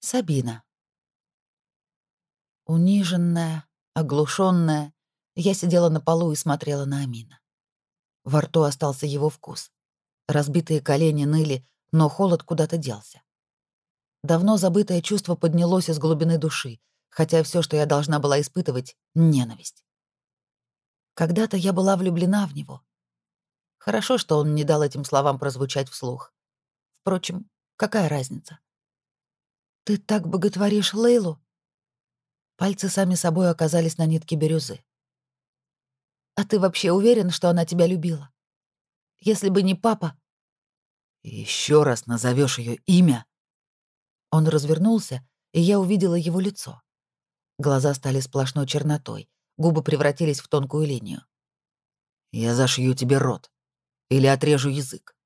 Сабина. Униженная, оглушенная, я сидела на полу и смотрела на Амина. Во рту остался его вкус. Разбитые колени ныли, но холод куда-то делся. Давно забытое чувство поднялось из глубины души, хотя все, что я должна была испытывать — ненависть. Когда-то я была влюблена в него. Хорошо, что он не дал этим словам прозвучать вслух. Впрочем, какая разница? «Ты так боготворишь Лейлу?» Пальцы сами собой оказались на нитке бирюзы. «А ты вообще уверен, что она тебя любила? Если бы не папа...» Еще раз назовешь ее имя?» Он развернулся, и я увидела его лицо. Глаза стали сплошной чернотой, губы превратились в тонкую линию. «Я зашью тебе рот. Или отрежу язык.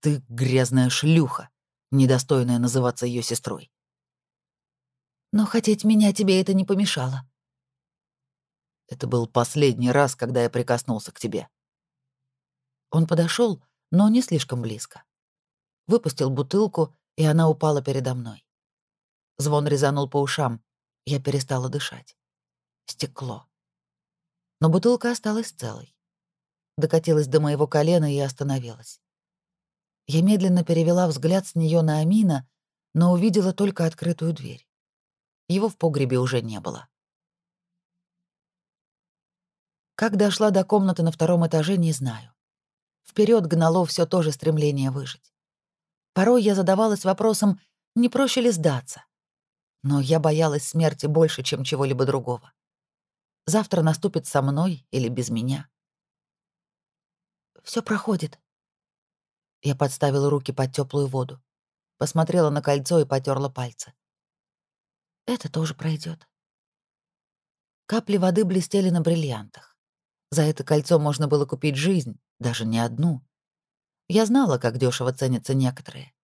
Ты грязная шлюха недостойная называться ее сестрой. Но хотеть меня тебе это не помешало. Это был последний раз, когда я прикоснулся к тебе. Он подошел, но не слишком близко. Выпустил бутылку, и она упала передо мной. Звон резанул по ушам. Я перестала дышать. Стекло. Но бутылка осталась целой. Докатилась до моего колена и остановилась. Я медленно перевела взгляд с нее на Амина, но увидела только открытую дверь. Его в погребе уже не было. Как дошла до комнаты на втором этаже, не знаю. Вперед гнало все то же стремление выжить. Порой я задавалась вопросом, не проще ли сдаться. Но я боялась смерти больше, чем чего-либо другого. Завтра наступит со мной или без меня. Все проходит», я подставила руки под теплую воду, посмотрела на кольцо и потерла пальцы. Это тоже пройдет. Капли воды блестели на бриллиантах. За это кольцо можно было купить жизнь, даже не одну. Я знала, как дешево ценятся некоторые.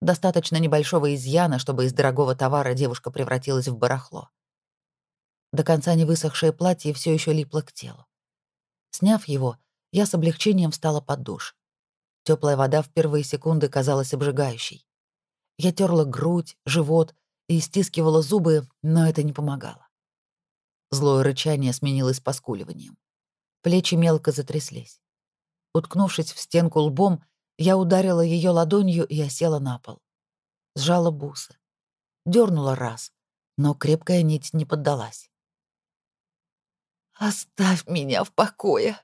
Достаточно небольшого изъяна, чтобы из дорогого товара девушка превратилась в барахло. До конца не высохшее платье все еще липло к телу. Сняв его, я с облегчением встала под душ. Теплая вода в первые секунды казалась обжигающей. Я терла грудь, живот и стискивала зубы, но это не помогало. Злое рычание сменилось поскуливанием. Плечи мелко затряслись. Уткнувшись в стенку лбом, я ударила ее ладонью и осела на пол. Сжала бусы. Дёрнула раз, но крепкая нить не поддалась. «Оставь меня в покое!»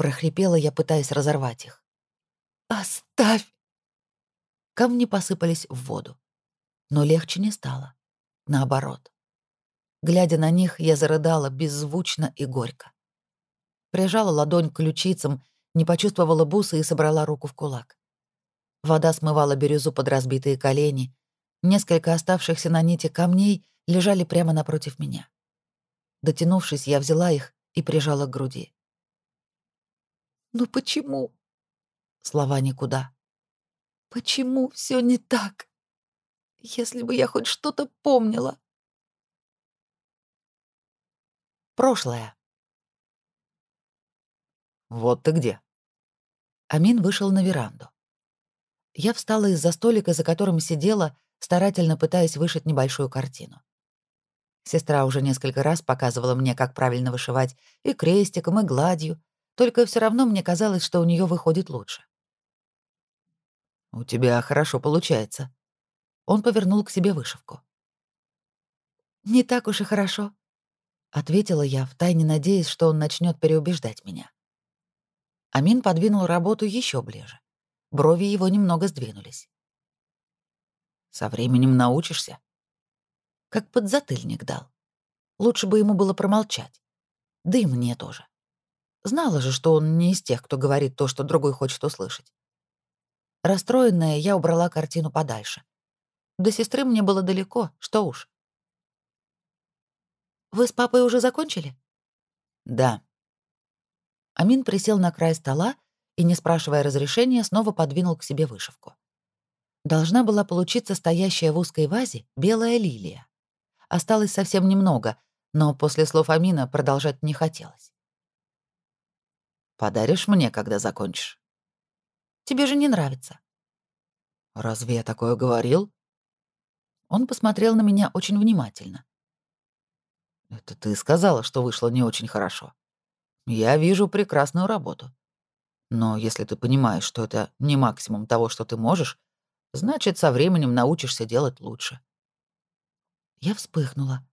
прохрипела я, пытаясь разорвать их. «Оставь!» Камни посыпались в воду. Но легче не стало. Наоборот. Глядя на них, я зарыдала беззвучно и горько. Прижала ладонь к ключицам, не почувствовала бусы и собрала руку в кулак. Вода смывала бирюзу под разбитые колени. Несколько оставшихся на нити камней лежали прямо напротив меня. Дотянувшись, я взяла их и прижала к груди. «Ну почему?» Слова никуда. Почему все не так? Если бы я хоть что-то помнила. Прошлое. Вот ты где. Амин вышел на веранду. Я встала из-за столика, за которым сидела, старательно пытаясь вышить небольшую картину. Сестра уже несколько раз показывала мне, как правильно вышивать и крестиком, и гладью, только все равно мне казалось, что у нее выходит лучше. У тебя хорошо получается. Он повернул к себе вышивку. Не так уж и хорошо, ответила я, втайне надеясь, что он начнет переубеждать меня. Амин подвинул работу еще ближе. Брови его немного сдвинулись. Со временем научишься. Как подзатыльник дал. Лучше бы ему было промолчать. Да и мне тоже. Знала же, что он не из тех, кто говорит то, что другой хочет услышать. Расстроенная, я убрала картину подальше. До сестры мне было далеко, что уж. «Вы с папой уже закончили?» «Да». Амин присел на край стола и, не спрашивая разрешения, снова подвинул к себе вышивку. Должна была получиться стоящая в узкой вазе белая лилия. Осталось совсем немного, но после слов Амина продолжать не хотелось. «Подаришь мне, когда закончишь?» Тебе же не нравится». «Разве я такое говорил?» Он посмотрел на меня очень внимательно. «Это ты сказала, что вышло не очень хорошо. Я вижу прекрасную работу. Но если ты понимаешь, что это не максимум того, что ты можешь, значит, со временем научишься делать лучше». Я вспыхнула.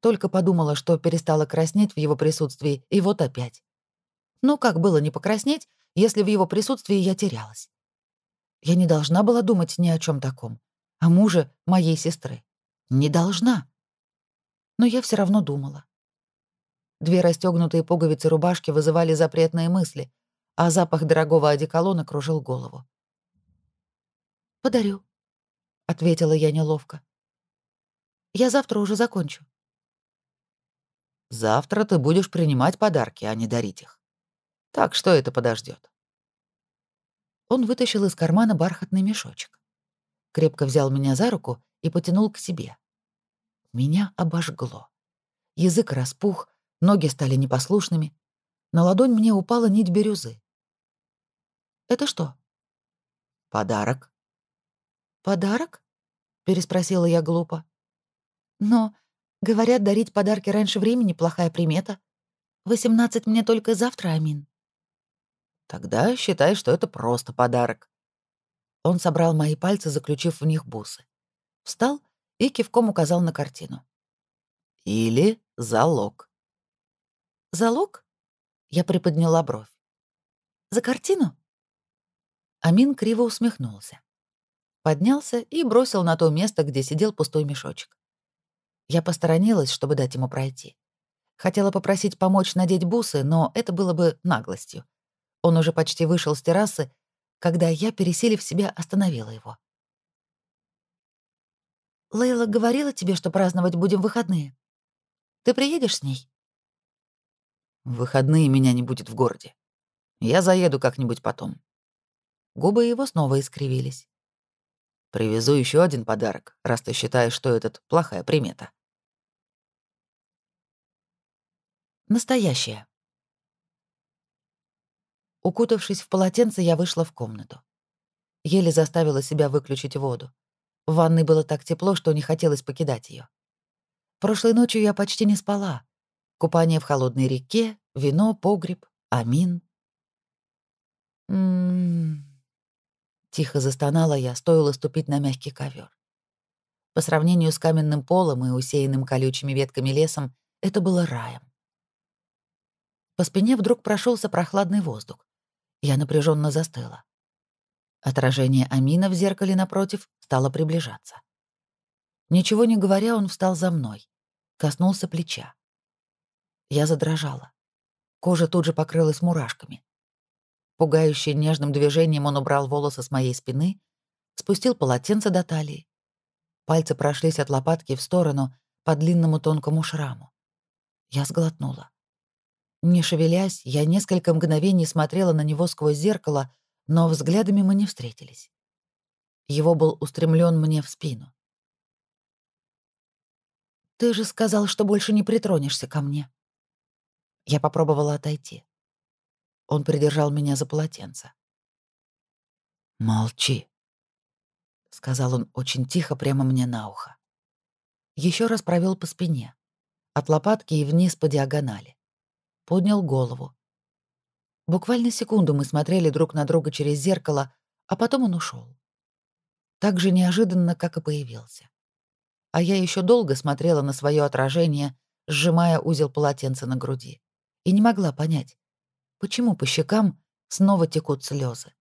Только подумала, что перестала краснеть в его присутствии, и вот опять. Ну, как было не покраснеть, если в его присутствии я терялась? Я не должна была думать ни о чем таком. О муже моей сестры. Не должна. Но я все равно думала. Две расстегнутые пуговицы рубашки вызывали запретные мысли, а запах дорогого одеколона кружил голову. «Подарю», — ответила я неловко. «Я завтра уже закончу». «Завтра ты будешь принимать подарки, а не дарить их. Так что это подождет. Он вытащил из кармана бархатный мешочек. Крепко взял меня за руку и потянул к себе. Меня обожгло. Язык распух, ноги стали непослушными. На ладонь мне упала нить бирюзы. «Это что?» «Подарок». «Подарок?» — переспросила я глупо. «Но, говорят, дарить подарки раньше времени — плохая примета. Восемнадцать мне только завтра, Амин». Тогда считай, что это просто подарок. Он собрал мои пальцы, заключив в них бусы. Встал и кивком указал на картину. Или залог. Залог? Я приподняла бровь. За картину? Амин криво усмехнулся. Поднялся и бросил на то место, где сидел пустой мешочек. Я посторонилась, чтобы дать ему пройти. Хотела попросить помочь надеть бусы, но это было бы наглостью. Он уже почти вышел с террасы, когда я, пересилив себя, остановила его. «Лейла говорила тебе, что праздновать будем выходные. Ты приедешь с ней?» «В выходные меня не будет в городе. Я заеду как-нибудь потом». Губы его снова искривились. «Привезу еще один подарок, раз ты считаешь, что этот плохая примета». Настоящее. Укутавшись в полотенце, я вышла в комнату. Еле заставила себя выключить воду. В ванной было так тепло, что не хотелось покидать ее. Прошлой ночью я почти не спала. Купание в холодной реке, вино, погреб, амин. М-м-м. Тихо застонала я, стоило ступить на мягкий ковер. По сравнению с каменным полом и усеянным колючими ветками лесом, это было раем. По спине вдруг прошелся прохладный воздух. Я напряженно застыла. Отражение Амина в зеркале напротив стало приближаться. Ничего не говоря, он встал за мной, коснулся плеча. Я задрожала. Кожа тут же покрылась мурашками. Пугающий нежным движением он убрал волосы с моей спины, спустил полотенце до талии. Пальцы прошлись от лопатки в сторону по длинному тонкому шраму. Я сглотнула. Не шевелясь, я несколько мгновений смотрела на него сквозь зеркало, но взглядами мы не встретились. Его был устремлен мне в спину. «Ты же сказал, что больше не притронешься ко мне». Я попробовала отойти. Он придержал меня за полотенце. «Молчи», — сказал он очень тихо прямо мне на ухо. Еще раз провел по спине, от лопатки и вниз по диагонали поднял голову. Буквально секунду мы смотрели друг на друга через зеркало, а потом он ушел. Так же неожиданно, как и появился. А я еще долго смотрела на свое отражение, сжимая узел полотенца на груди, и не могла понять, почему по щекам снова текут слезы.